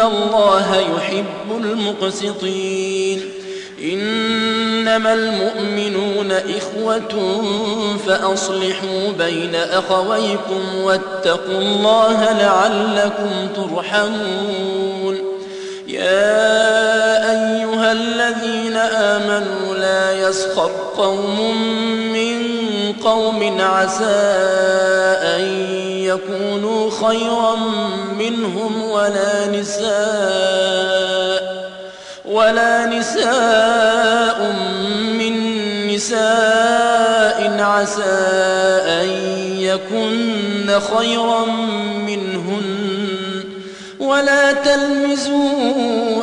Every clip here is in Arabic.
الله يحب المقسطين إنما المؤمنون إخوة فأصلحوا بين أخويكم واتقوا الله لعلكم ترحمون يا أيها الذين آمنوا لا يسخر قوم من قوم عسى أن يكونوا خيرا منهم ولا نساء ولا نساء من نساء عسى أن يكن خيرا منهن ولا تلمزوا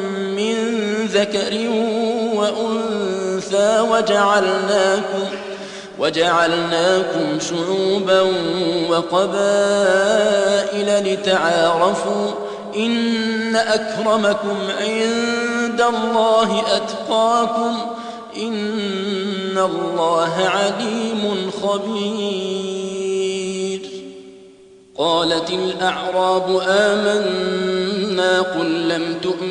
ذكر وأنثى وجعلناكم وجعلناكم شعوبا وقبائل لتعارفوا إن أكرمكم عند الله أتقاكم إن الله عليم خبير. قالت الأعراب آمنا قل لم تؤمنوا